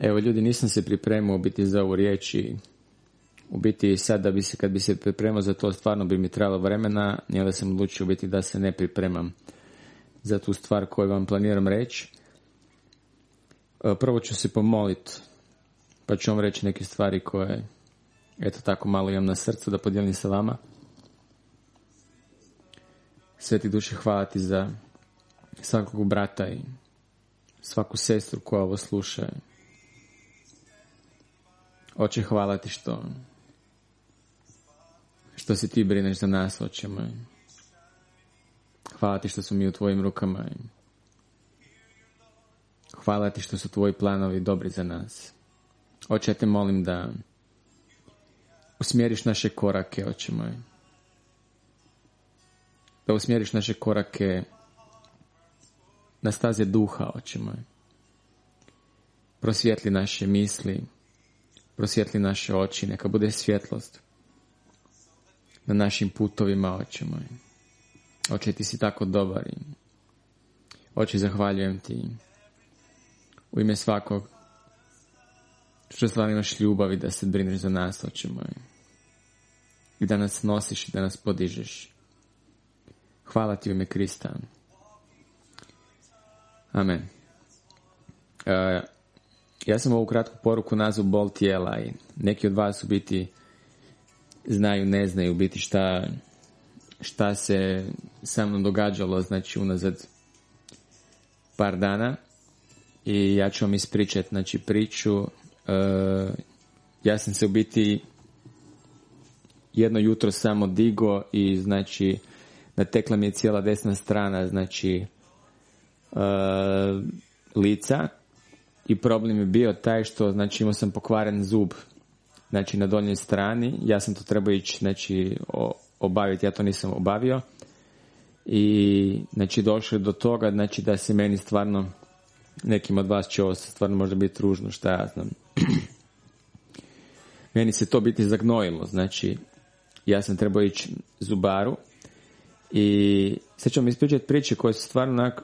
Evo ljudi, nisam se pripremao biti za ovu riječ i u biti sad da bi se, kad bi se pripremao za to stvarno bi mi trebalo vremena i onda sam odlučio biti da se ne pripremam za tu stvar koju vam planiram reći. E, prvo ću se pomoliti pa ću vam reći neke stvari koje eto tako malo imam na srcu da podijelim sa vama. Sveti duše hvala ti za svakog brata i svaku sestru koja ovo sluša. Oče, hvala ti što što se ti brineš za nas, oče moj. Hvala ti što smo mi u tvojim rukama. Hvala ti što su tvoji planovi dobri za nas. Oče, ja te molim da usmjeriš naše korake, oče moj. Da usmjeriš naše korake na staze duha, oče moj. Prosvjetli naše misli, prosvjetli naše oči, neka bude svjetlost na našim putovima, oče moj. Oče, ti si tako dobar i oče, zahvaljujem ti u ime svakog što stvarno imaš ljubav i da se brineš za nas, oče moj. I da nas nosiš i da nas podižeš. Hvala ti u ime Krista. Amen. Uh, ja sam ovu kratku poruku nazvu bol tijela i neki od vas u biti znaju, ne znaju biti šta, šta se sa mnom događalo, znači unazad par dana. I ja ću vam ispričati znači priču. Uh, ja sam se u biti jedno jutro samo digo i znači natekla mi je cijela desna strana znači uh, lica i problem je bio taj što znači imao sam pokvaren zub znači na donjoj strani. Ja sam to trebao ići znači obaviti ja to nisam obavio. I znači došlo do toga znači da se meni stvarno nekim od vas će ovo stvarno možda biti ružno šta ja znam. Meni se to biti zagnojilo znači ja sam trebao ići zubaru. I sad ću vam ispričati priče koje su stvarno onak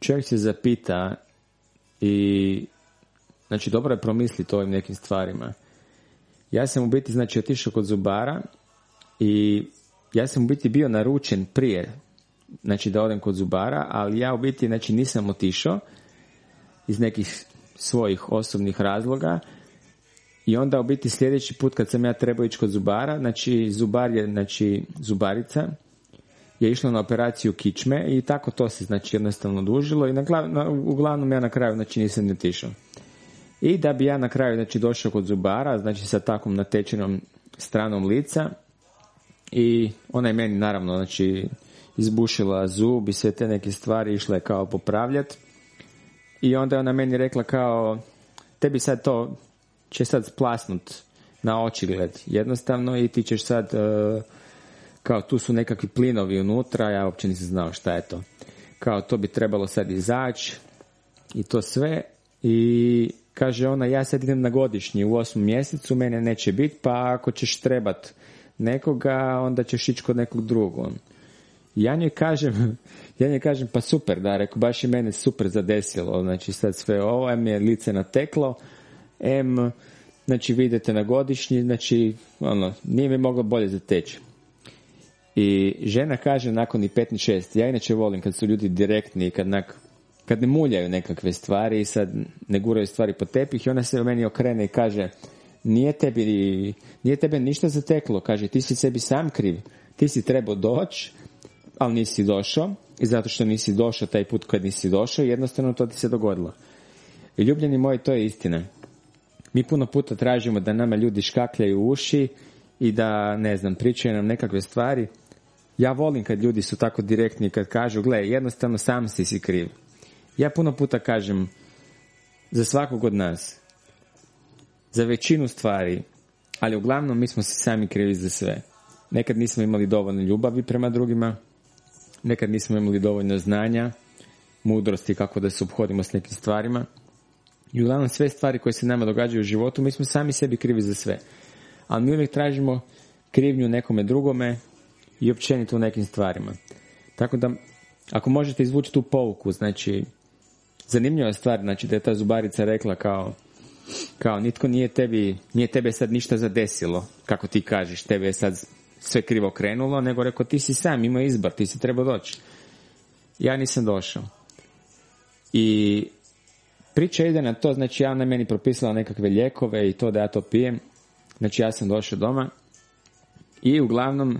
čovjek se zapita i znači dobro je promisliti o ovim nekim stvarima. Ja sam u biti znači otišao kod zubara i ja sam u biti bio naručen prije znači da odem kod zubara, ali ja u biti znači nisam otišao iz nekih svojih osobnih razloga i onda u biti sljedeći put kad sam ja trebao ići kod zubara, znači zubar je, znači zubarica, je išla na operaciju kičme i tako to se znači jednostavno dužilo i na, na, uglavnom ja na kraju znači nisam ni otišao. I da bi ja na kraju znači došao kod zubara, znači sa takvom natečenom stranom lica i ona je meni naravno znači izbušila zub i sve te neke stvari išla je kao popravljati i onda je ona meni rekla kao tebi sad to će sad splasnut na očigled jednostavno i ti ćeš sad uh, kao tu su nekakvi plinovi unutra, ja uopće nisam znao šta je to. Kao to bi trebalo sad izaći i to sve i kaže ona ja sad idem na godišnji u osmom mjesecu, mene neće biti pa ako ćeš trebat nekoga onda ćeš ići kod nekog drugog. Ja njoj kažem, ja njoj kažem pa super da, rekao baš i mene super zadesilo, znači sad sve ovo, mi je lice nateklo, M, znači vidite na godišnji, znači ono, nije mi moglo bolje zateći. I žena kaže nakon i pet ni šest, ja inače volim kad su ljudi direktni, kad, nak, kad ne muljaju nekakve stvari i sad ne guraju stvari po tepih i ona se u meni okrene i kaže nije tebi, nije tebe ništa zateklo, kaže ti si sebi sam kriv, ti si trebao doći, ali nisi došao i zato što nisi došao taj put kad nisi došao, jednostavno to ti se dogodilo. I ljubljeni moji, to je istina. Mi puno puta tražimo da nama ljudi škakljaju uši i da, ne znam, pričaju nam nekakve stvari, ja volim kad ljudi su tako direktni kad kažu, gle, jednostavno sam si si kriv. Ja puno puta kažem za svakog od nas, za većinu stvari, ali uglavnom mi smo se sami krivi za sve. Nekad nismo imali dovoljno ljubavi prema drugima, nekad nismo imali dovoljno znanja, mudrosti kako da se obhodimo s nekim stvarima. I uglavnom sve stvari koje se nama događaju u životu, mi smo sami sebi krivi za sve. Ali mi uvijek tražimo krivnju nekome drugome i općenito u nekim stvarima. Tako da, ako možete izvući tu pouku, znači, zanimljiva stvar, znači da je ta zubarica rekla kao, kao nitko nije tebi, nije tebe sad ništa zadesilo, kako ti kažeš, tebe je sad sve krivo krenulo, nego rekao ti si sam imao izbor, ti si trebao doći. Ja nisam došao. I priča ide na to, znači ja na meni propisala nekakve lijekove i to da ja to pijem. Znači ja sam došao doma i uglavnom,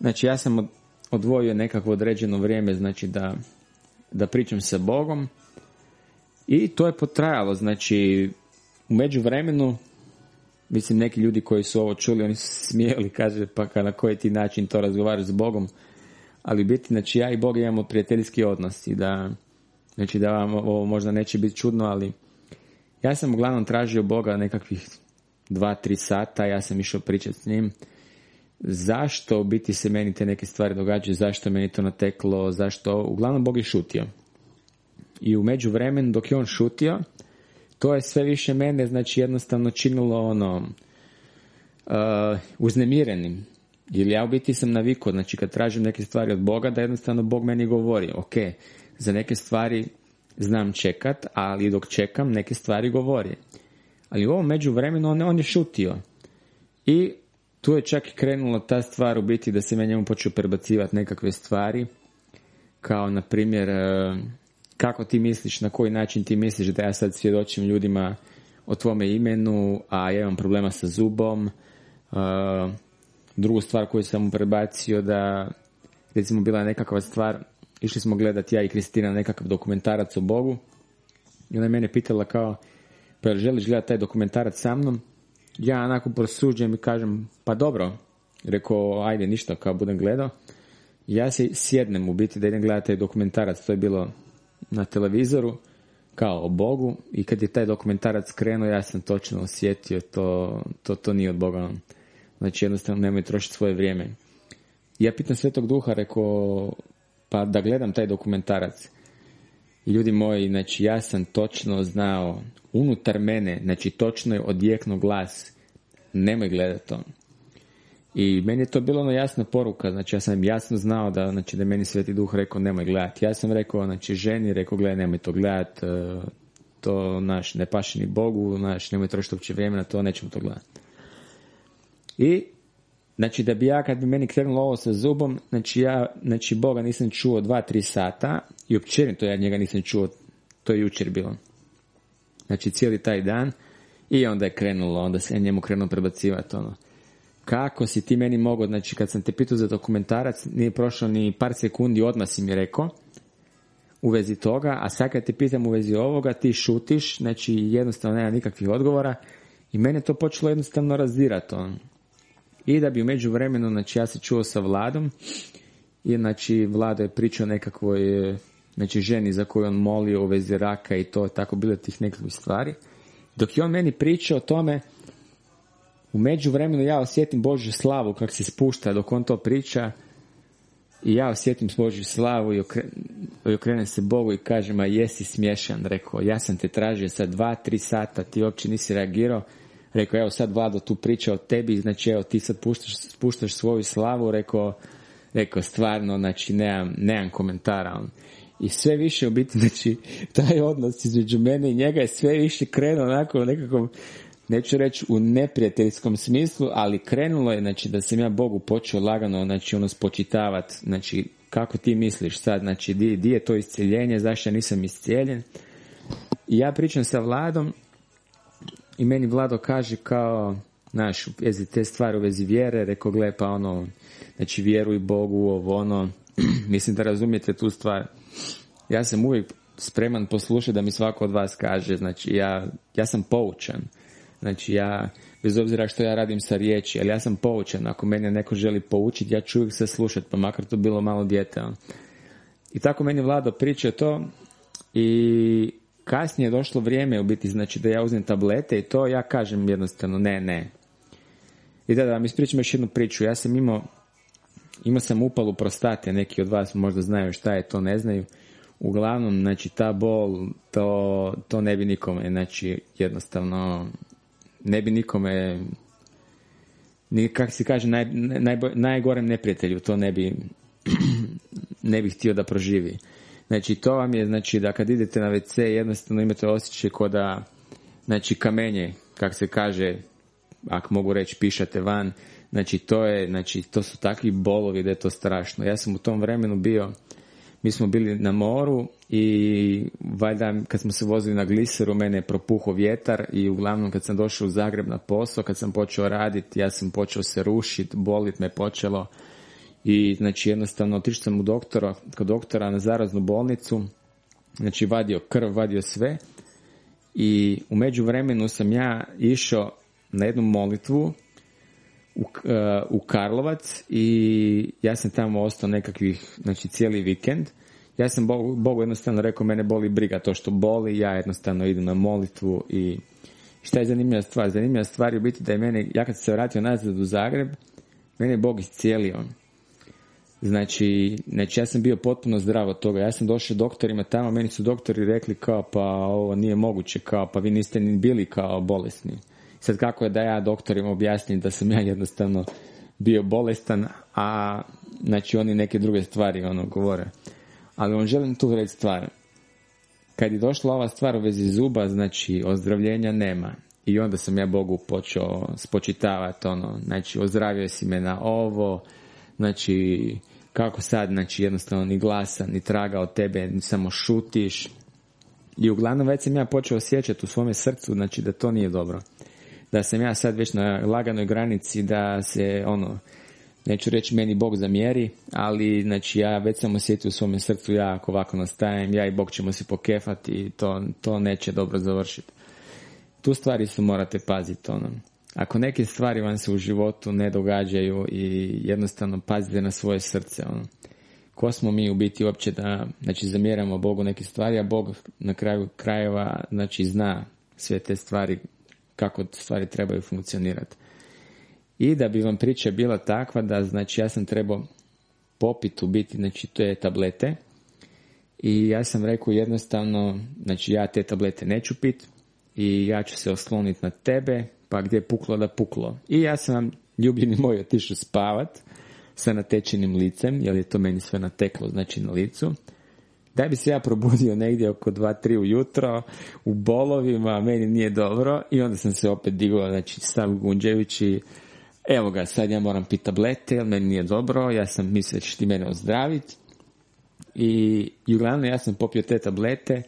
znači ja sam odvojio nekakvo određeno vrijeme, znači da, da pričam sa Bogom i to je potrajalo, znači u međuvremenu mislim neki ljudi koji su ovo čuli, oni su smijeli, kaže pa na koji ti način to razgovaraš s Bogom, ali biti, znači ja i Bog imamo prijateljski odnos i da, znači da vam ovo možda neće biti čudno, ali ja sam uglavnom tražio Boga nekakvih dva, tri sata, ja sam išao pričati s njim, zašto biti se meni te neke stvari događaju, zašto meni to nateklo, zašto, uglavnom Bog je šutio. I u međuvremenu dok je on šutio, to je sve više mene, znači jednostavno činilo ono uh, uznemirenim. Ili ja u biti sam navikao, znači kad tražim neke stvari od Boga, da jednostavno Bog meni govori, ok, za neke stvari znam čekat, ali dok čekam neke stvari govori. Ali u ovom međuvremenu on, on je šutio. I tu je čak i krenula ta stvar u biti da se me njemu počeo prebacivati nekakve stvari, kao na primjer uh, kako ti misliš, na koji način ti misliš da ja sad svjedočim ljudima o tvome imenu, a ja imam problema sa zubom. Uh, drugu stvar koju sam mu prebacio da, recimo, bila je nekakva stvar, išli smo gledati ja i Kristina nekakav dokumentarac o Bogu i ona je mene pitala kao, pa želiš gledati taj dokumentarac sa mnom? Ja onako prosuđujem i kažem, pa dobro, rekao, ajde, ništa, kao budem gledao. Ja se sjednem u biti da idem gledati taj dokumentarac, to je bilo na televizoru kao o Bogu i kad je taj dokumentarac krenuo ja sam točno osjetio to, to, to nije od Boga. Znači jednostavno nemoj trošiti svoje vrijeme. Ja pitam Svetog Duha, rekao, pa da gledam taj dokumentarac. Ljudi moji, znači ja sam točno znao, unutar mene, znači točno je odjekno glas, nemoj gledati to. I meni je to bilo ono jasna poruka, znači ja sam jasno znao da, znači, da meni Sveti Duh rekao nemoj gledati. Ja sam rekao, znači ženi rekao gledaj nemoj to gledati, e, to naš ne paši ni Bogu, naš nemoj trošiti uopće vremena, to nećemo to gledati. I Znači da bi ja kad bi meni krenulo ovo sa zubom, znači ja, znači Boga nisam čuo dva, tri sata i općenito ja njega nisam čuo, to je jučer bilo. Znači cijeli taj dan i onda je krenulo, onda se njemu krenuo prebacivati ono kako si ti meni mogao, znači kad sam te pitao za dokumentarac, nije prošlo ni par sekundi, odmah si mi rekao u vezi toga, a sad kad te pitam u vezi ovoga, ti šutiš, znači jednostavno nema nikakvih odgovora i mene to počelo jednostavno razdirati. On. I da bi u međuvremenu, znači ja se čuo sa Vladom i znači Vlado je pričao nekakvoj znači ženi za koju on molio u vezi raka i to, tako bilo tih nekakvih stvari. Dok je on meni pričao o tome, u međuvremenu ja osjetim Božju slavu kako se spušta dok on to priča i ja osjetim Božju slavu i, okrenem se Bogu i kažem, a jesi smješan, rekao, ja sam te tražio sad dva, tri sata, ti uopće nisi reagirao, rekao, evo sad Vlado tu priča o tebi, znači evo ti sad puštaš, spuštaš svoju slavu, rekao, rekao stvarno, znači nemam, nemam komentara. On. I sve više u biti, znači, taj odnos između mene i njega je sve više krenuo onako nekakvom neću reći u neprijateljskom smislu, ali krenulo je znači da sam ja Bogu počeo lagano znači ono spočitavati, znači kako ti misliš sad, znači di, di je to iscijeljenje, zašto ja nisam iscijeljen. I ja pričam sa Vladom i meni Vlado kaže kao, znaš, u vezi te stvari u vezi vjere, rekao gle pa ono, znači vjeruj Bogu, ovo ono, mislim da razumijete tu stvar. Ja sam uvijek spreman poslušati da mi svako od vas kaže, znači ja, ja sam poučan. Znači ja, bez obzira što ja radim sa riječi, ali ja sam poučen. Ako mene neko želi poučiti, ja ću uvijek se slušati, pa makar to bilo malo dijete. I tako meni Vlado priča to i kasnije je došlo vrijeme u biti, znači da ja uzmem tablete i to ja kažem jednostavno ne, ne. I da, da vam ispričam još jednu priču. Ja sam imao, imao sam upalu prostate, neki od vas možda znaju šta je, to ne znaju. Uglavnom, znači ta bol, to, to ne bi nikome, znači jednostavno ne bi nikome ni kak se kaže naj, najgorem neprijatelju to ne bi ne bi htio da proživi. Znači to vam je znači da kad idete na WC jednostavno imate osjećaj kao da znači kamenje, kak se kaže, ako mogu reći pišate van, znači to je, znači to su takvi bolovi da je to strašno. Ja sam u tom vremenu bio, mi smo bili na moru i valjda kad smo se vozili na gliseru mene je propuhao vjetar i uglavnom kad sam došao u Zagreb na posao, kad sam počeo raditi, ja sam počeo se rušiti, bolit me počelo. I znači jednostavno otišao sam u doktora, kod doktora na zaraznu bolnicu, znači vadio krv, vadio sve. I u međuvremenu sam ja išao na jednu molitvu u, e, u Karlovac i ja sam tamo ostao nekakvih, znači cijeli vikend. Ja sam Bogu, Bogu jednostavno rekao, mene boli briga to što boli, ja jednostavno idem na molitvu i šta je zanimljiva stvar? Zanimljiva stvar je biti da je mene, ja kad sam se vratio nazad u Zagreb, mene je Bog iscijelio. Znači, znači ja sam bio potpuno zdrav od toga. Ja sam došao doktorima tamo, meni su doktori rekli kao pa ovo nije moguće, kao pa vi niste ni bili kao bolesni. Sad kako je da ja doktorima objasnim da sam ja jednostavno bio bolestan, a znači oni neke druge stvari ono govore. Ali on želim tu reći stvar. Kad je došla ova stvar u vezi zuba, znači ozdravljenja nema. I onda sam ja Bogu počeo spočitavati ono, znači ozdravio si me na ovo, znači kako sad, znači jednostavno ni glasa, ni traga od tebe, ni samo šutiš. I uglavnom već sam ja počeo osjećati u svome srcu, znači da to nije dobro. Da sam ja sad već na laganoj granici da se ono, neću reći meni Bog zamjeri, ali znači ja već sam osjetio u svome srcu ja ako ovako nastajem, ja i Bog ćemo se pokefati i to, to neće dobro završiti. Tu stvari su morate paziti ono. Ako neke stvari vam se u životu ne događaju i jednostavno pazite na svoje srce, ono. Ko smo mi u biti uopće da, znači, zamjeramo Bogu neke stvari, a Bog na kraju krajeva, znači, zna sve te stvari, kako stvari trebaju funkcionirati. I da bi vam priča bila takva da, znači, ja sam trebao popit u biti, znači, te tablete, i ja sam rekao jednostavno, znači ja te tablete neću pit i ja ću se osloniti na tebe pa gdje je puklo da puklo. I ja sam, ljubljeni moj, otišao spavat sa natečenim licem, jer je to meni sve nateklo, znači na licu. Da bi se ja probudio negdje oko 2-3 ujutro, u bolovima, meni nije dobro, i onda sam se opet digao, znači stav Gunđevići, evo ga, sad ja moram piti tablete, jer meni nije dobro, ja sam mislio da ti mene ozdraviti. I, I uglavnom ja sam popio te tablete,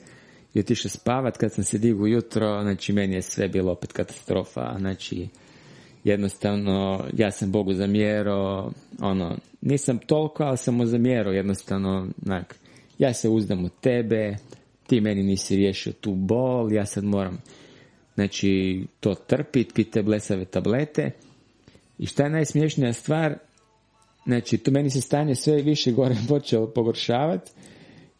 i otišao spavat, kad sam se digu jutro, znači meni je sve bilo opet katastrofa, znači jednostavno ja sam Bogu zamjerao, ono, nisam toliko, ali sam mu zamjerao jednostavno, nak, ja se uzdam u tebe, ti meni nisi riješio tu bol, ja sad moram znači to trpit, pit te blesave tablete i šta je najsmiješnija stvar, znači to meni se stanje sve više gore počelo pogoršavati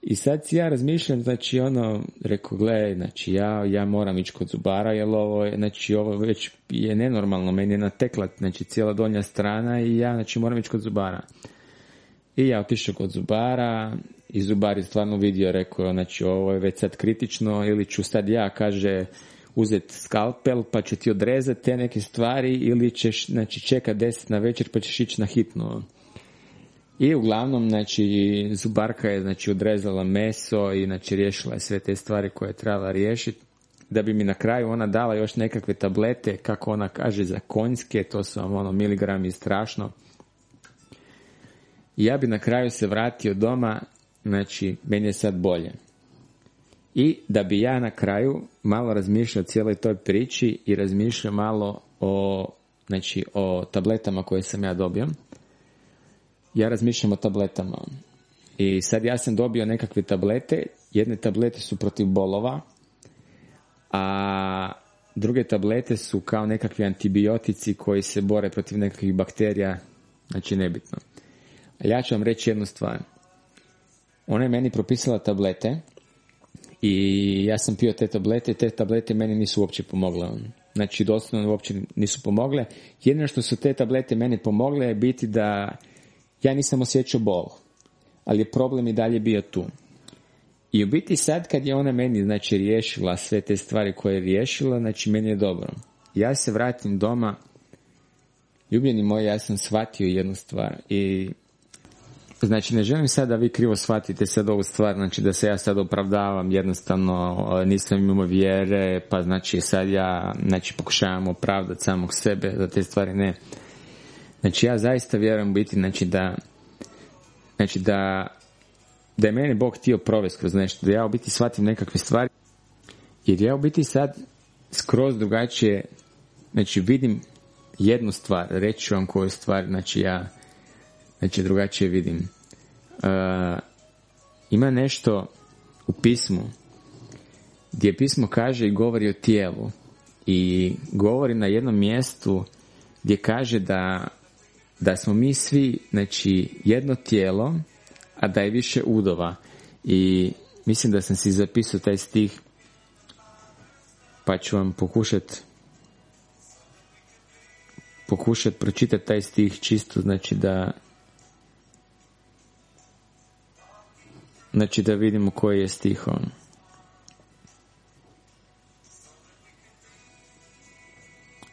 i sad si ja razmišljam, znači ono, rekao, gle, znači ja, ja moram ići kod zubara, jer ovo znači ovo već je nenormalno, meni je natekla, znači cijela donja strana i ja, znači moram ići kod zubara. I ja otišao kod zubara i zubar je stvarno vidio, rekao, znači ovo je već sad kritično ili ću sad ja, kaže, uzeti skalpel pa ću ti odrezati te neke stvari ili ćeš, znači čeka deset na večer pa ćeš ići na hitno. I uglavnom, znači, Zubarka je, znači, odrezala meso i, znači, riješila je sve te stvari koje je trebala riješiti. Da bi mi na kraju ona dala još nekakve tablete, kako ona kaže, za konjske, to su vam ono miligrami strašno. Ja bi na kraju se vratio doma, znači, meni je sad bolje. I da bi ja na kraju malo razmišljao o cijeloj toj priči i razmišljao malo o, znači, o tabletama koje sam ja dobio ja razmišljam o tabletama. I sad ja sam dobio nekakve tablete, jedne tablete su protiv bolova, a druge tablete su kao nekakvi antibiotici koji se bore protiv nekakvih bakterija, znači nebitno. Ja ću vam reći jednu stvar. Ona je meni propisala tablete i ja sam pio te tablete i te tablete meni nisu uopće pomogle. Znači doslovno uopće nisu pomogle. Jedino što su te tablete meni pomogle je biti da ja nisam osjećao bol, ali je problem i dalje bio tu. I u biti sad kad je ona meni znači riješila sve te stvari koje je riješila, znači meni je dobro. Ja se vratim doma, ljubljeni moj, ja sam shvatio jednu stvar i Znači, ne želim sad da vi krivo shvatite sad ovu stvar, znači da se ja sad opravdavam, jednostavno nisam imao vjere, pa znači sad ja, znači pokušavam opravdati samog sebe za te stvari, ne. Znači ja zaista vjerujem biti, znači da, znači da, da je mene Bog htio provesti kroz nešto, da ja u biti shvatim nekakve stvari, jer ja u biti sad skroz drugačije, znači vidim jednu stvar, reći vam koju stvar, znači ja znači drugačije vidim. Uh, ima nešto u pismu gdje pismo kaže i govori o tijelu i govori na jednom mjestu gdje kaže da, da smo mi svi znači jedno tijelo a da je više udova i mislim da sam si zapisao taj stih pa ću vam pokušati pokušati pročitati taj stih čisto znači da Znači da vidimo koji je stih on.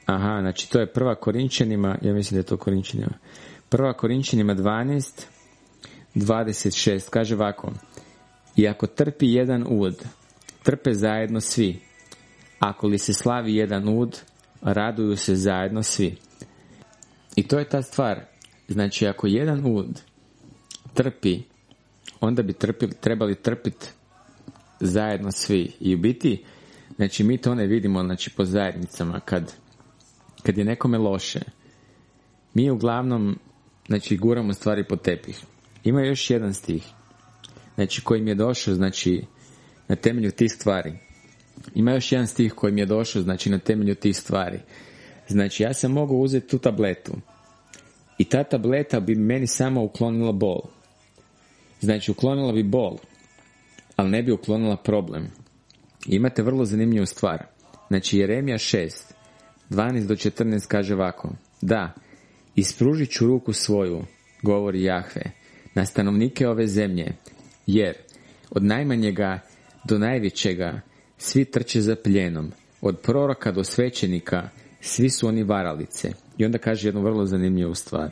Aha, znači to je prva Korinčanima, ja mislim da je to Korinčanima. Prva Korinčanima 12, 26, kaže ovako. I ako trpi jedan ud, trpe zajedno svi. Ako li se slavi jedan ud, raduju se zajedno svi. I to je ta stvar. Znači, ako jedan ud trpi, onda bi trpili, trebali trpiti zajedno svi. I u biti, znači mi to ne vidimo znači, po zajednicama kad, kad je nekome loše. Mi uglavnom znači, guramo stvari po tepih. Ima još jedan stih znači, koji mi je došao znači, na temelju tih stvari. Ima još jedan stih koji mi je došao znači, na temelju tih stvari. Znači, ja sam mogao uzeti tu tabletu i ta tableta bi meni samo uklonila bol. Znači, uklonila bi bol, ali ne bi uklonila problem. imate vrlo zanimljivu stvar. Znači, Jeremija 6, 12 do 14 kaže ovako. Da, ispružit ću ruku svoju, govori Jahve, na stanovnike ove zemlje, jer od najmanjega do najvećega svi trče za pljenom, od proroka do svećenika svi su oni varalice. I onda kaže jednu vrlo zanimljivu stvar.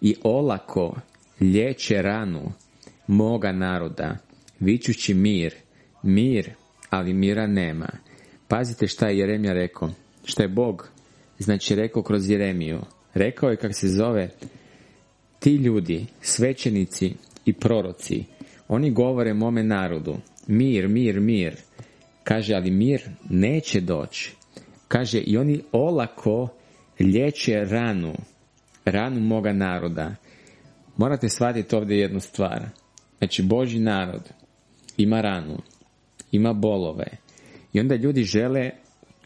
I olako liječe ranu moga naroda, vićući mir, mir, ali mira nema. Pazite šta je Jeremija rekao, šta je Bog, znači rekao kroz Jeremiju. Rekao je kak se zove, ti ljudi, svećenici i proroci, oni govore mome narodu, mir, mir, mir. Kaže, ali mir neće doći. Kaže, i oni olako liječe ranu, ranu moga naroda. Morate shvatiti ovdje jednu stvar. Znači, Boži narod ima ranu, ima bolove. I onda ljudi žele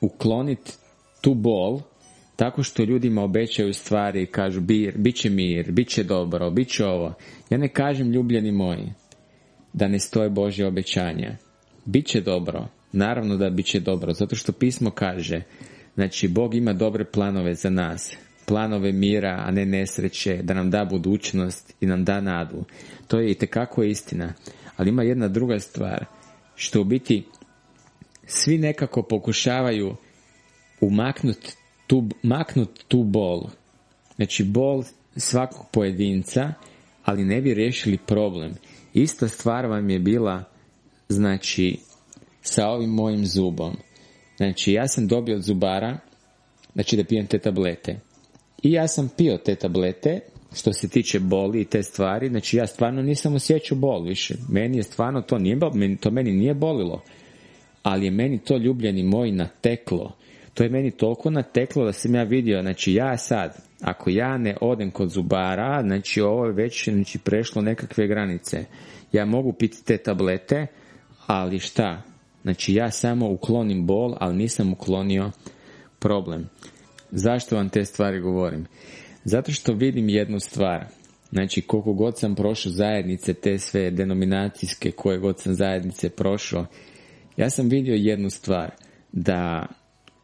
ukloniti tu bol tako što ljudima obećaju stvari i kažu bir, bit će mir, bit će dobro, bit će ovo. Ja ne kažem ljubljeni moji da ne stoje Božje obećanja. Biće dobro, naravno da bit će dobro, zato što pismo kaže, znači Bog ima dobre planove za nas planove mira, a ne nesreće, da nam da budućnost i nam da nadu. To je i tekako istina. Ali ima jedna druga stvar, što u biti svi nekako pokušavaju umaknuti tu, maknut tu bol. Znači bol svakog pojedinca, ali ne bi riješili problem. Ista stvar vam je bila, znači, sa ovim mojim zubom. Znači, ja sam dobio od zubara, znači da pijem te tablete. I ja sam pio te tablete, što se tiče boli i te stvari, znači ja stvarno nisam osjećao bol više. Meni je stvarno to nije, to meni nije bolilo, ali je meni to ljubljeni moj nateklo. To je meni toliko nateklo da sam ja vidio, znači ja sad, ako ja ne odem kod zubara, znači ovo je već znači, prešlo nekakve granice. Ja mogu piti te tablete, ali šta? Znači ja samo uklonim bol, ali nisam uklonio problem. Zašto vam te stvari govorim? Zato što vidim jednu stvar. Znači, koliko god sam prošao zajednice, te sve denominacijske, koje god sam zajednice prošao, ja sam vidio jednu stvar, da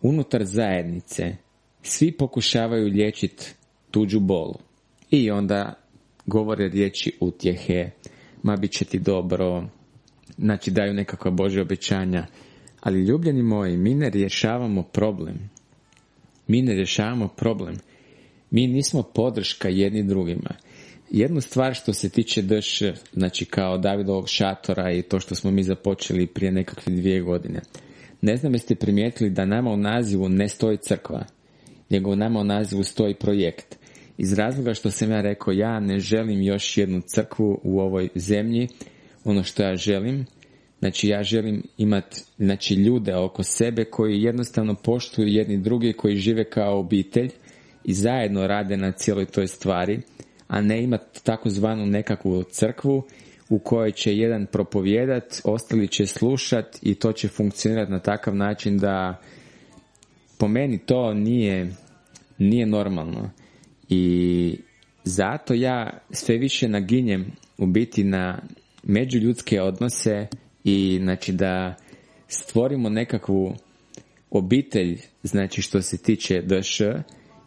unutar zajednice svi pokušavaju liječiti tuđu bolu. I onda govore riječi utjehe, ma bit će ti dobro, znači daju nekakva Božja obećanja. Ali ljubljeni moji, mi ne rješavamo problem. Mi ne rješavamo problem. Mi nismo podrška jedni drugima. jednu stvar što se tiče DŠ, znači kao Davidovog šatora i to što smo mi započeli prije nekakve dvije godine. Ne znam jeste primijetili da nama u nazivu ne stoji crkva, nego nama u nazivu stoji projekt. Iz razloga što sam ja rekao, ja ne želim još jednu crkvu u ovoj zemlji, ono što ja želim, znači ja želim imati znači, ljude oko sebe koji jednostavno poštuju jedni drugi, koji žive kao obitelj i zajedno rade na cijeloj toj stvari, a ne imati takozvanu nekakvu crkvu u kojoj će jedan propovijedat, ostali će slušat i to će funkcionirati na takav način da po meni to nije, nije normalno. I zato ja sve više naginjem u biti na međuljudske odnose i znači da stvorimo nekakvu obitelj znači što se tiče DŠ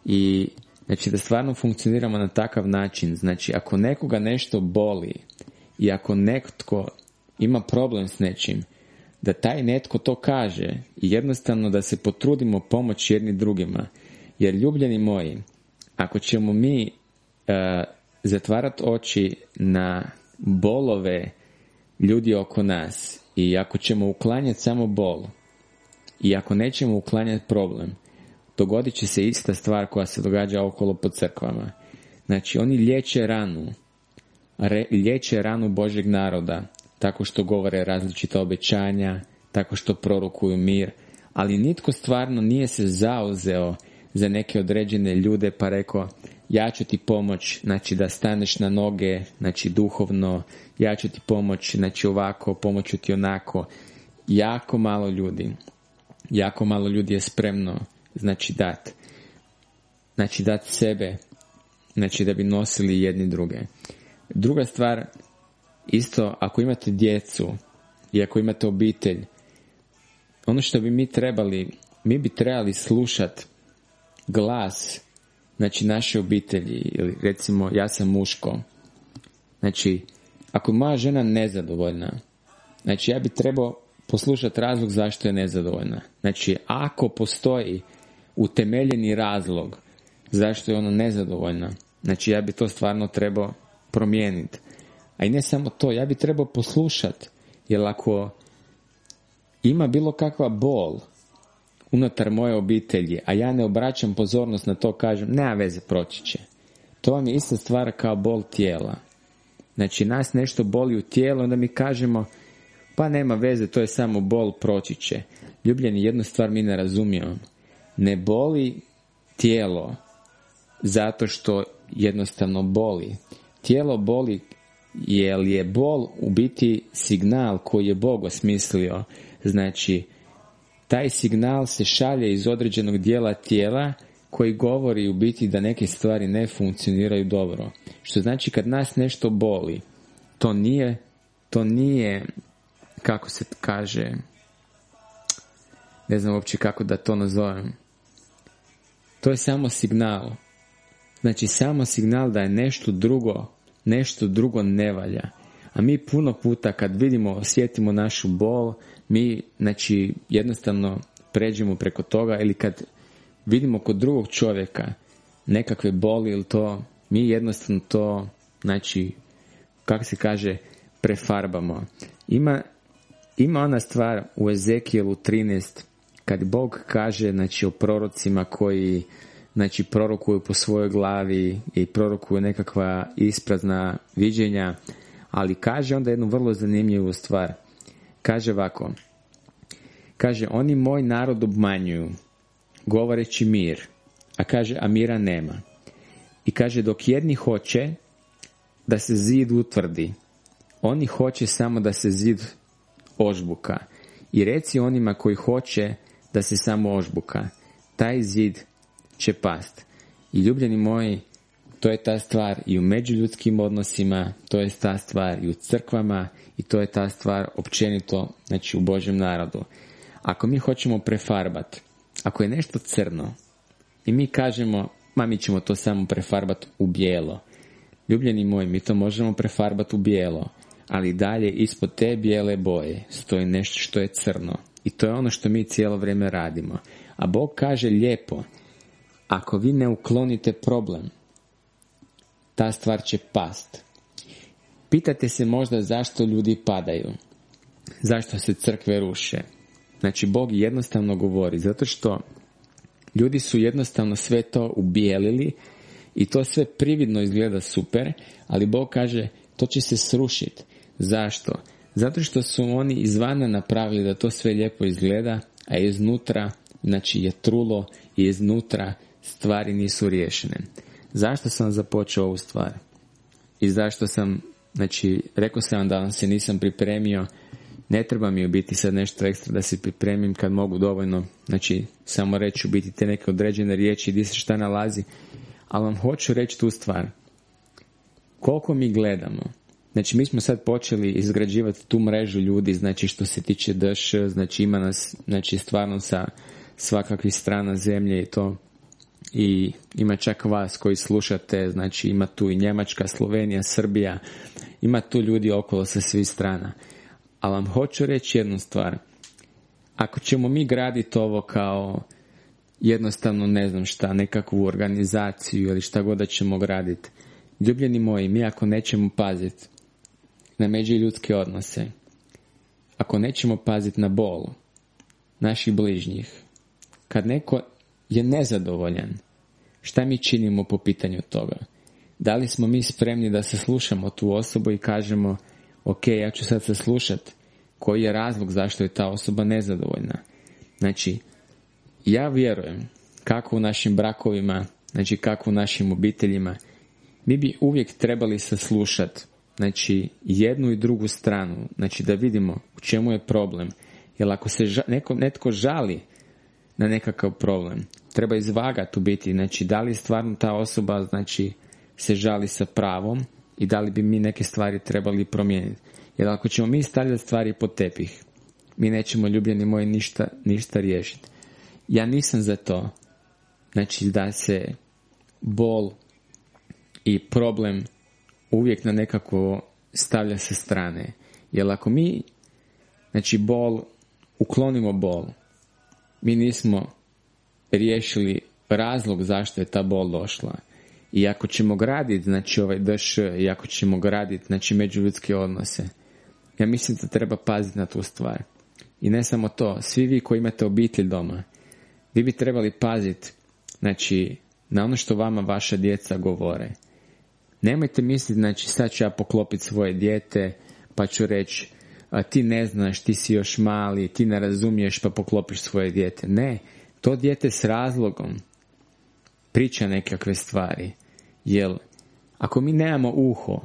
i znači da stvarno funkcioniramo na takav način. Znači ako nekoga nešto boli i ako netko ima problem s nečim da taj netko to kaže i jednostavno da se potrudimo pomoći jedni drugima. Jer ljubljeni moji ako ćemo mi uh, zatvarati oči na bolove ljudi oko nas i ako ćemo uklanjati samo bol i ako nećemo uklanjati problem, dogodit će se ista stvar koja se događa okolo po crkvama. Znači, oni liječe ranu, re, liječe ranu Božeg naroda, tako što govore različita obećanja, tako što prorokuju mir, ali nitko stvarno nije se zauzeo za neke određene ljude pa rekao ja ću ti pomoć, znači da staneš na noge, znači duhovno, ja ću ti pomoć, znači ovako, pomoć ću ti onako. Jako malo ljudi, jako malo ljudi je spremno, znači dat. Znači dat sebe, znači da bi nosili jedni druge. Druga stvar, isto ako imate djecu i ako imate obitelj, ono što bi mi trebali, mi bi trebali slušati glas znači naše obitelji ili recimo ja sam muško. Znači ako je moja žena nezadovoljna znači ja bi trebao poslušati razlog zašto je nezadovoljna. Znači ako postoji utemeljeni razlog zašto je ona nezadovoljna znači ja bi to stvarno trebao promijeniti a i ne samo to ja bi trebao poslušati jer ako ima bilo kakva bol unutar moje obitelji, a ja ne obraćam pozornost na to, kažem, nema veze, proći će. To vam je ista stvar kao bol tijela. Znači, nas nešto boli u tijelu, onda mi kažemo, pa nema veze, to je samo bol, proći će. Ljubljeni, jednu stvar mi ne razumijemo. Ne boli tijelo zato što jednostavno boli. Tijelo boli jer je bol u biti signal koji je Bog osmislio. Znači, taj signal se šalje iz određenog dijela tijela koji govori u biti da neke stvari ne funkcioniraju dobro. Što znači kad nas nešto boli, to nije, to nije, kako se kaže, ne znam uopće kako da to nazovem. To je samo signal. Znači samo signal da je nešto drugo, nešto drugo ne valja. A mi puno puta kad vidimo, osjetimo našu bol, mi znači jednostavno pređemo preko toga ili kad vidimo kod drugog čovjeka nekakve boli ili to, mi jednostavno to, znači, kako se kaže, prefarbamo. Ima, ima ona stvar u Ezekijelu 13, kad Bog kaže, znači, o prorocima koji, znači, prorokuju po svojoj glavi i prorokuju nekakva isprazna viđenja, ali kaže onda jednu vrlo zanimljivu stvar. Kaže ovako, kaže, oni moj narod obmanjuju, govoreći mir, a kaže, a mira nema. I kaže, dok jedni hoće da se zid utvrdi, oni hoće samo da se zid ožbuka. I reci onima koji hoće da se samo ožbuka, taj zid će past. I ljubljeni moji, to je ta stvar i u međuljudskim odnosima, to je ta stvar i u crkvama i to je ta stvar općenito, znači u Božjem narodu. Ako mi hoćemo prefarbati, ako je nešto crno i mi kažemo, ma mi ćemo to samo prefarbati u bijelo. Ljubljeni moj, mi to možemo prefarbati u bijelo, ali dalje ispod te bijele boje stoji nešto što je crno. I to je ono što mi cijelo vrijeme radimo. A Bog kaže lijepo, ako vi ne uklonite problem, ta stvar će past. Pitate se možda zašto ljudi padaju. Zašto se crkve ruše. Znači, Bog jednostavno govori. Zato što ljudi su jednostavno sve to ubijelili i to sve prividno izgleda super, ali Bog kaže to će se srušiti. Zašto? Zato što su oni izvana napravili da to sve lijepo izgleda, a iznutra, znači je trulo i iznutra stvari nisu riješene. Zašto sam započeo ovu stvar? I zašto sam, znači, rekao sam vam da vam se nisam pripremio, ne treba mi biti sad nešto ekstra da se pripremim kad mogu dovoljno, znači, samo reći u biti te neke određene riječi gdje se šta nalazi, ali vam hoću reći tu stvar. Koliko mi gledamo, Znači, mi smo sad počeli izgrađivati tu mrežu ljudi, znači što se tiče DŠ, znači ima nas, znači stvarno sa svakakvih strana zemlje i to. I ima čak vas koji slušate, znači ima tu i Njemačka, Slovenija, Srbija, ima tu ljudi okolo sa svih strana. Ali vam hoću reći jednu stvar. Ako ćemo mi graditi ovo kao jednostavno ne znam šta, nekakvu organizaciju ili šta god da ćemo graditi, ljubljeni moji, mi ako nećemo paziti, na međuljudske odnose, ako nećemo paziti na bol naših bližnjih, kad neko je nezadovoljan, šta mi činimo po pitanju toga? Da li smo mi spremni da se slušamo tu osobu i kažemo ok, ja ću sad se slušat koji je razlog zašto je ta osoba nezadovoljna. Znači, ja vjerujem kako u našim brakovima, znači kako u našim obiteljima, mi bi uvijek trebali saslušati znači jednu i drugu stranu, znači da vidimo u čemu je problem. Jer ako se neko, netko žali na nekakav problem, treba izvagati u biti, znači da li stvarno ta osoba znači se žali sa pravom i da li bi mi neke stvari trebali promijeniti. Jer ako ćemo mi stavljati stvari pod tepih, mi nećemo ljubljeni moji ništa, ništa riješiti. Ja nisam za to, znači da se bol i problem uvijek na nekako stavlja sa strane. Jer ako mi, znači bol, uklonimo bol, mi nismo riješili razlog zašto je ta bol došla. I ako ćemo graditi, znači ovaj DŠ, i ako ćemo graditi, znači međuljudske odnose, ja mislim da treba paziti na tu stvar. I ne samo to, svi vi koji imate obitelj doma, vi bi trebali paziti, znači, na ono što vama vaša djeca govore. Nemojte misliti, znači sad ću ja poklopiti svoje dijete, pa ću reći, a ti ne znaš, ti si još mali, ti ne razumiješ pa poklopiš svoje dijete. Ne, to dijete s razlogom priča nekakve stvari. Jer ako mi nemamo uho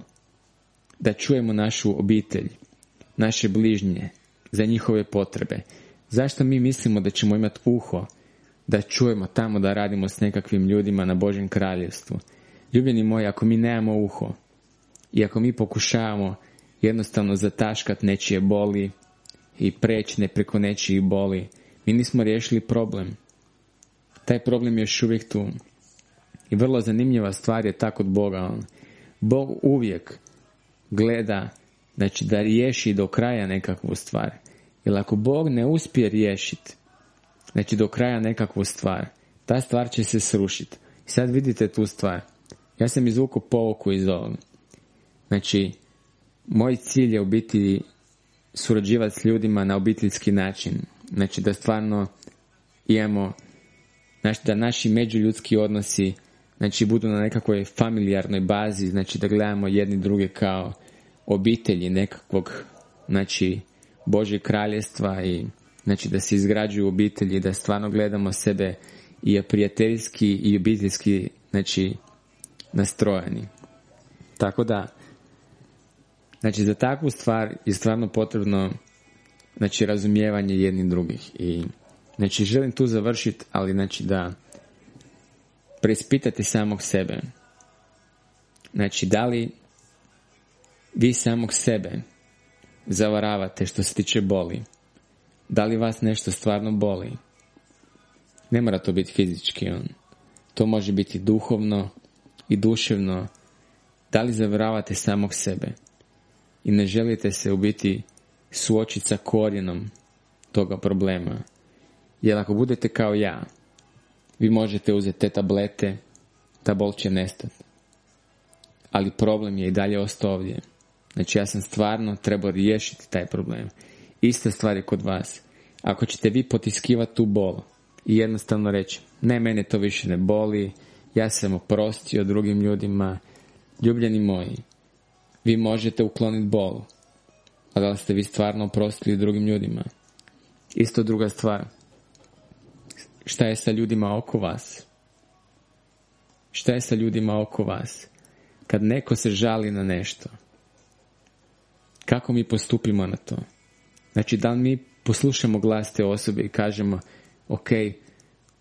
da čujemo našu obitelj, naše bližnje, za njihove potrebe, zašto mi mislimo da ćemo imati uho da čujemo tamo da radimo s nekakvim ljudima na Božjem kraljevstvu? Ljubljeni moji, ako mi nemamo uho i ako mi pokušavamo jednostavno zataškat nečije boli i preći ne preko nečijih boli, mi nismo riješili problem. Taj problem je još uvijek tu. I vrlo zanimljiva stvar je tako od Boga. On. Bog uvijek gleda znači da riješi do kraja nekakvu stvar. Jer ako Bog ne uspije riješiti znači do kraja nekakvu stvar, ta stvar će se srušiti. I sad vidite tu stvar. Ja sam izvukao povuku iz ovog. Znači, moj cilj je u biti surađivati s ljudima na obiteljski način. Znači da stvarno imamo, znači da naši međuljudski odnosi znači budu na nekakvoj familijarnoj bazi, znači da gledamo jedni druge kao obitelji nekakvog znači Božje kraljestva i znači da se izgrađuju obitelji, da stvarno gledamo sebe i prijateljski i obiteljski znači nastrojeni. Tako da, znači za takvu stvar je stvarno potrebno znači razumijevanje jednih drugih i znači želim tu završiti, ali znači da preispitati samog sebe. Znači da li vi samog sebe zavaravate što se tiče boli? Da li vas nešto stvarno boli? Ne mora to biti fizički on. To može biti duhovno, i duševno, da li zavaravate samog sebe i ne želite se u biti suočiti sa korijenom toga problema. Jer ako budete kao ja, vi možete uzeti te tablete, ta bol će nestati. ali problem je i dalje ostao ovdje. Znači ja sam stvarno trebao riješiti taj problem. Ista stvar je kod vas. Ako ćete vi potiskivati tu bol i jednostavno reći, ne, mene to više ne boli, ja sam oprostio drugim ljudima, ljubljeni moji, vi možete ukloniti bol, a da li ste vi stvarno oprostili drugim ljudima? Isto druga stvar. Šta je sa ljudima oko vas? Šta je sa ljudima oko vas? Kad neko se žali na nešto, kako mi postupimo na to? Znači, da li mi poslušamo glas te osobe i kažemo, ok,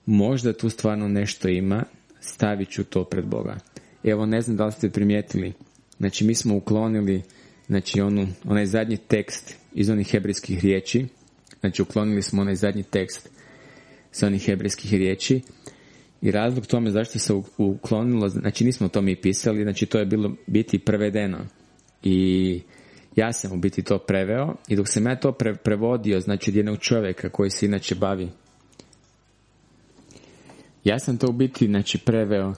možda tu stvarno nešto ima, stavit ću to pred Boga. Evo, ne znam da li ste primijetili, znači mi smo uklonili znači onu, onaj zadnji tekst iz onih hebrijskih riječi, znači uklonili smo onaj zadnji tekst sa onih hebrijskih riječi. I razlog tome zašto se uklonilo, znači nismo to mi pisali, znači to je bilo biti prevedeno. I ja sam u biti to preveo. I dok sam ja to prevodio, znači od jednog čovjeka koji se inače bavi ja sam to u biti znači preveo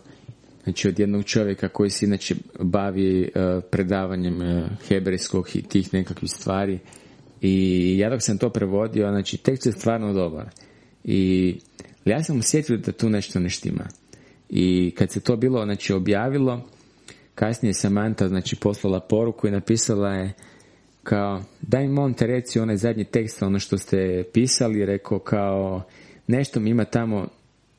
znači od jednog čovjeka koji se inače bavi uh, predavanjem uh, hebrejskog i tih nekakvih stvari. I ja dok sam to prevodio, znači tekst je stvarno dobar. I ja sam osjetio da tu nešto ne štima. I kad se to bilo znači objavilo kasnije Samantha znači poslala poruku i napisala je kao daj Monte reci onaj zadnji tekst ono što ste pisali rekao kao nešto mi ima tamo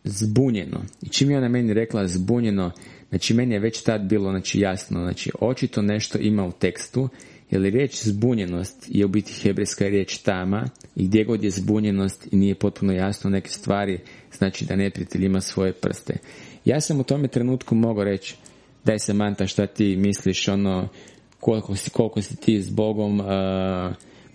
zbunjeno. I čim je ona meni rekla zbunjeno, znači meni je već tad bilo znači, jasno, znači očito nešto ima u tekstu, jer riječ zbunjenost je u biti hebrejska riječ tama i gdje god je zbunjenost i nije potpuno jasno neke stvari, znači da neprijatelj ima svoje prste. Ja sam u tome trenutku mogao reći, daj se Manta šta ti misliš, ono, koliko si, koliko si ti s Bogom, uh,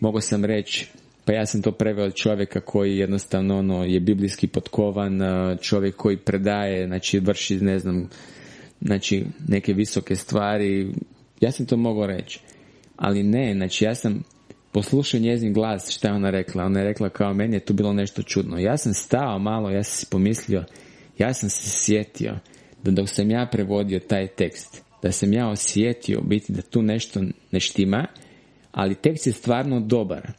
mogao sam reći, pa ja sam to preveo od čovjeka koji jednostavno ono, je biblijski potkovan, čovjek koji predaje, znači vrši, ne znam, znači neke visoke stvari. Ja sam to mogao reći. Ali ne, znači ja sam poslušao njezin glas šta je ona rekla. Ona je rekla kao meni je tu bilo nešto čudno. Ja sam stao malo, ja sam si pomislio, ja sam se sjetio da dok sam ja prevodio taj tekst, da sam ja osjetio biti da tu nešto ne štima, ali tekst je stvarno dobar.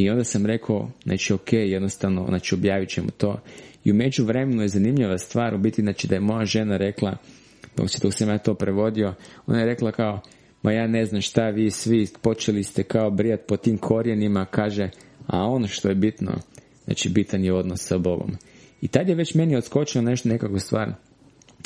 I onda sam rekao, znači ok, jednostavno, znači objavit ćemo to. I u međuvremenu je zanimljiva stvar, u biti, znači da je moja žena rekla, dok, se, dok sam ja to prevodio, ona je rekla kao, ma ja ne znam šta vi svi počeli ste kao brijat po tim korijenima, kaže, a ono što je bitno, znači bitan je odnos sa Bogom. I tad je već meni odskočilo nešto, nekakvu stvar.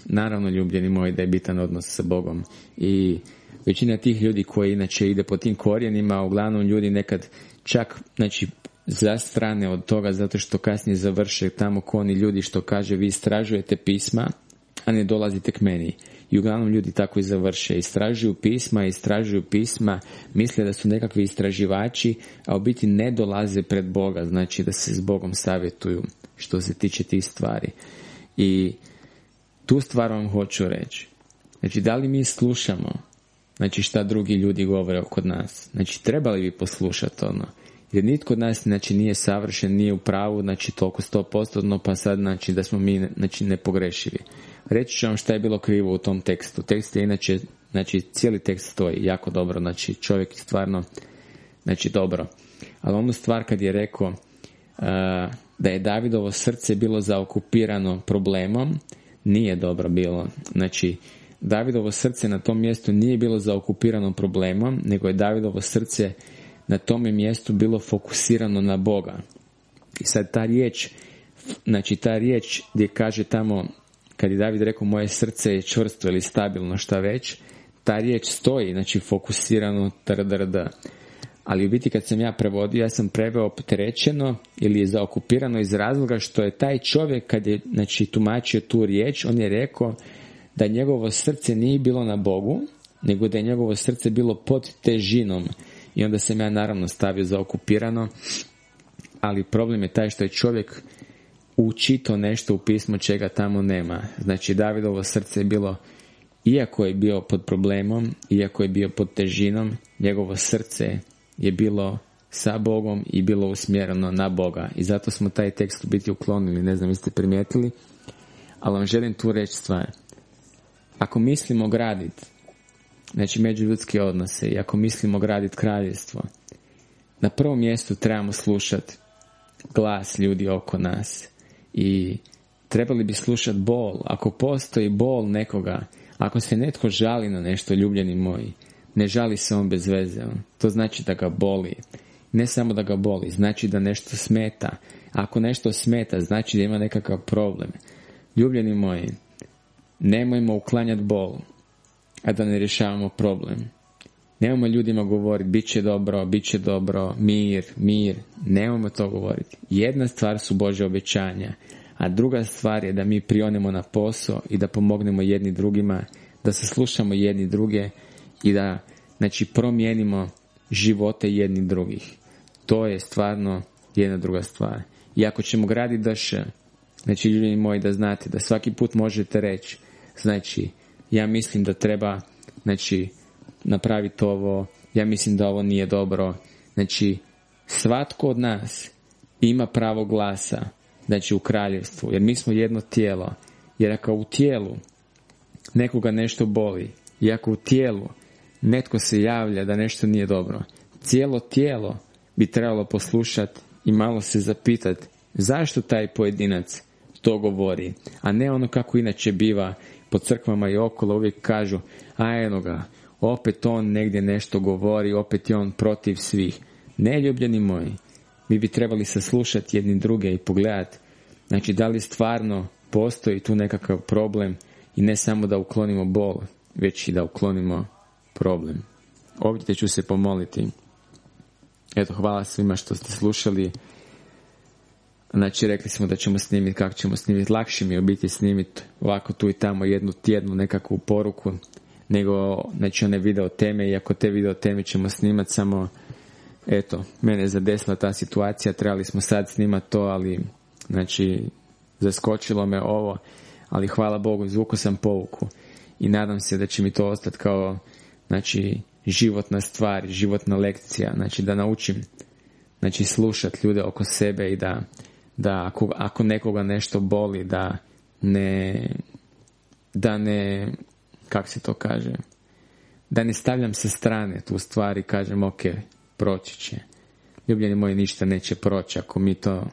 Naravno, ljubljeni moji, da je bitan odnos sa Bogom. I većina tih ljudi koji inače ide po tim korijenima, uglavnom ljudi nekad čak, znači, za strane od toga zato što kasnije završe tamo koni ljudi što kaže vi istražujete pisma, a ne dolazite k meni. I uglavnom ljudi tako i završe. Istražuju pisma, istražuju pisma, misle da su nekakvi istraživači, a u biti ne dolaze pred Boga, znači da se s Bogom savjetuju što se tiče tih stvari. I tu stvar vam hoću reći. Znači, da li mi slušamo znači šta drugi ljudi govore kod nas. Znači trebali bi poslušati ono. Jer nitko od nas znači, nije savršen, nije u pravu, znači toliko sto postotno, pa sad znači da smo mi znači, nepogrešivi. Reći ću vam šta je bilo krivo u tom tekstu. Tekst je inače, znači cijeli tekst stoji jako dobro, znači čovjek je stvarno, znači dobro. Ali onu stvar kad je rekao uh, da je Davidovo srce bilo zaokupirano problemom, nije dobro bilo. Znači, Davidovo srce na tom mjestu nije bilo zaokupirano problemom, nego je Davidovo srce na tome mjestu bilo fokusirano na Boga. I sad ta riječ, znači ta riječ gdje kaže tamo, kad je David rekao moje srce je čvrsto ili stabilno šta već, ta riječ stoji, znači fokusirano trdrd. Ali u biti kad sam ja prevodio, ja sam preveo opterećeno ili je zaokupirano iz razloga što je taj čovjek kad je znači, tumačio tu riječ, on je rekao da njegovo srce nije bilo na Bogu, nego da je njegovo srce bilo pod težinom. I onda sam ja naravno stavio za okupirano, ali problem je taj što je čovjek učito nešto u pismu čega tamo nema. Znači Davidovo srce je bilo, iako je bio pod problemom, iako je bio pod težinom, njegovo srce je bilo sa Bogom i bilo usmjereno na Boga. I zato smo taj tekst u biti uklonili, ne znam, jeste primijetili, ali vam želim tu reći stvar. Ako mislimo graditi znači međuljudske odnose i ako mislimo graditi kraljevstvo, na prvom mjestu trebamo slušati glas ljudi oko nas i trebali bi slušati bol. Ako postoji bol nekoga, ako se netko žali na nešto, ljubljeni moji, ne žali se on bez veze. To znači da ga boli. Ne samo da ga boli, znači da nešto smeta. Ako nešto smeta, znači da ima nekakav problem. Ljubljeni moji, nemojmo uklanjati bol, a da ne rješavamo problem. Nemojmo ljudima govoriti, bit će dobro, bit će dobro, mir, mir. Nemojmo to govoriti. Jedna stvar su Bože obećanja, a druga stvar je da mi prionemo na posao i da pomognemo jedni drugima, da se slušamo jedni druge i da znači promijenimo živote jedni drugih. To je stvarno jedna druga stvar. I ako ćemo graditi DŠ, znači ljudi moji da znate da svaki put možete reći, znači ja mislim da treba znači napraviti ovo, ja mislim da ovo nije dobro. Znači svatko od nas ima pravo glasa znači u kraljevstvu, jer mi smo jedno tijelo. Jer ako u tijelu nekoga nešto boli, i ako u tijelu netko se javlja da nešto nije dobro, cijelo tijelo bi trebalo poslušati i malo se zapitati zašto taj pojedinac to govori, a ne ono kako inače biva po crkvama i okolo uvijek kažu, a eno ga, opet on negdje nešto govori, opet je on protiv svih. Ne, ljubljeni moji, mi bi trebali saslušati jedni druge i pogledati, znači da li stvarno postoji tu nekakav problem i ne samo da uklonimo bol, već i da uklonimo problem. Ovdje ću se pomoliti. Eto, hvala svima što ste slušali. Znači, rekli smo da ćemo snimiti, kako ćemo snimiti. Lakše mi je biti snimiti ovako tu i tamo jednu tjednu nekakvu poruku, nego znači one video teme, iako te video teme ćemo snimati samo eto, mene je zadesila ta situacija, trebali smo sad snimati to, ali znači zaskočilo me ovo, ali hvala Bogu, izvuku sam pouku i nadam se da će mi to ostati kao znači životna stvar, životna lekcija, znači da naučim znači slušati ljude oko sebe i da, da ako, ako nekoga nešto boli da ne da ne kak se to kaže da ne stavljam sa strane tu stvari kažem ok, proći će ljubljeni moji ništa neće proći ako mi to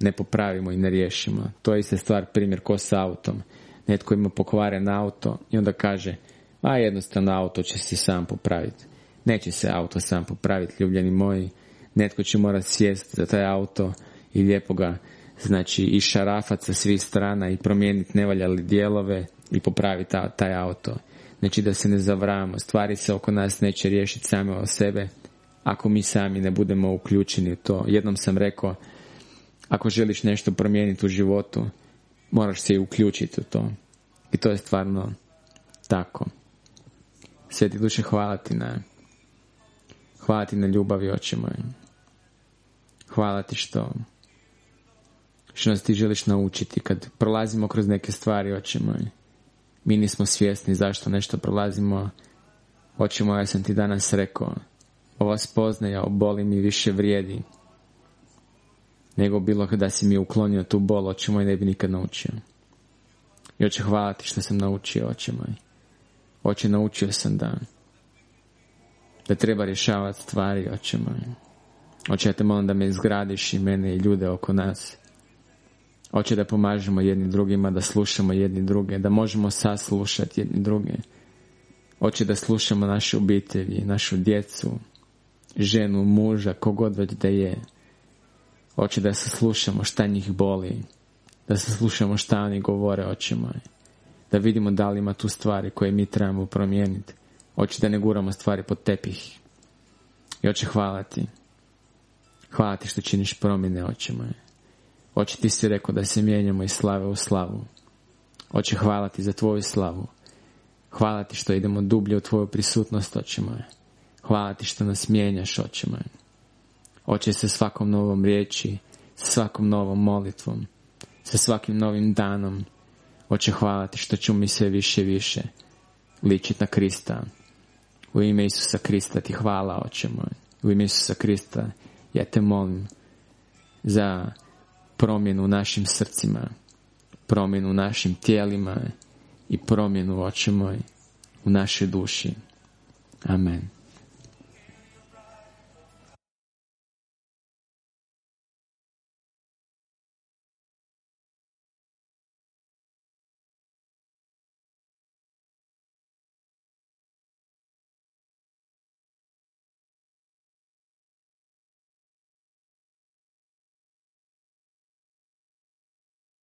ne popravimo i ne riješimo to je ista stvar primjer ko sa autom netko ima pokvaren auto i onda kaže a jednostavno auto će se sam popraviti. Neće se auto sam popraviti, ljubljeni moji. Netko će morati sjest za taj auto i lijepo ga znači i šarafat sa svih strana i promijeniti nevaljali dijelove i popraviti taj auto. Znači da se ne zavramo, stvari se oko nas neće riješiti same o sebe ako mi sami ne budemo uključeni u to. Jednom sam rekao, ako želiš nešto promijeniti u životu, moraš se i uključiti u to. I to je stvarno tako. Sveti duše, hvala ti na hvala ti na ljubavi, oče moj. Hvala ti što što nas ti želiš naučiti kad prolazimo kroz neke stvari, oče moj. Mi nismo svjesni zašto nešto prolazimo. Oče moj, ja sam ti danas rekao, ova spoznaja o boli mi više vrijedi nego bilo da si mi uklonio tu bol, oče moj, ne bi nikad naučio. I oče, hvala ti što sam naučio, oče moj. Oče, naučio sam da da treba rješavati stvari, oče moj. Oče, ja te molim da me izgradiš i mene i ljude oko nas. Oče, da pomažemo jedni drugima, da slušamo jedni druge, da možemo saslušati jedni druge. Oče, da slušamo naše obitelji, našu djecu, ženu, muža, kogod već da je. Oče, da se slušamo šta njih boli, da se slušamo šta oni govore, oče moj da vidimo da li ima tu stvari koje mi trebamo promijeniti. Hoće da ne guramo stvari pod tepih. I hoće hvala ti. Hvala ti što činiš promjene, oče moje. Oče ti si rekao da se mijenjamo iz slave u slavu. Oče hvala ti za tvoju slavu. Hvala ti što idemo dublje u tvoju prisutnost, oče moje. Hvala ti što nas mijenjaš, oče moje. Oče sa svakom novom riječi, sa svakom novom molitvom, sa svakim novim danom, Oče, hvala ti što ću mi sve više i više ličiti na Krista. U ime Isusa Krista ti hvala, oče moj. U ime Isusa Krista ja te molim za promjenu u našim srcima, promjenu u našim tijelima i promjenu, oče moj, u našoj duši. Amen.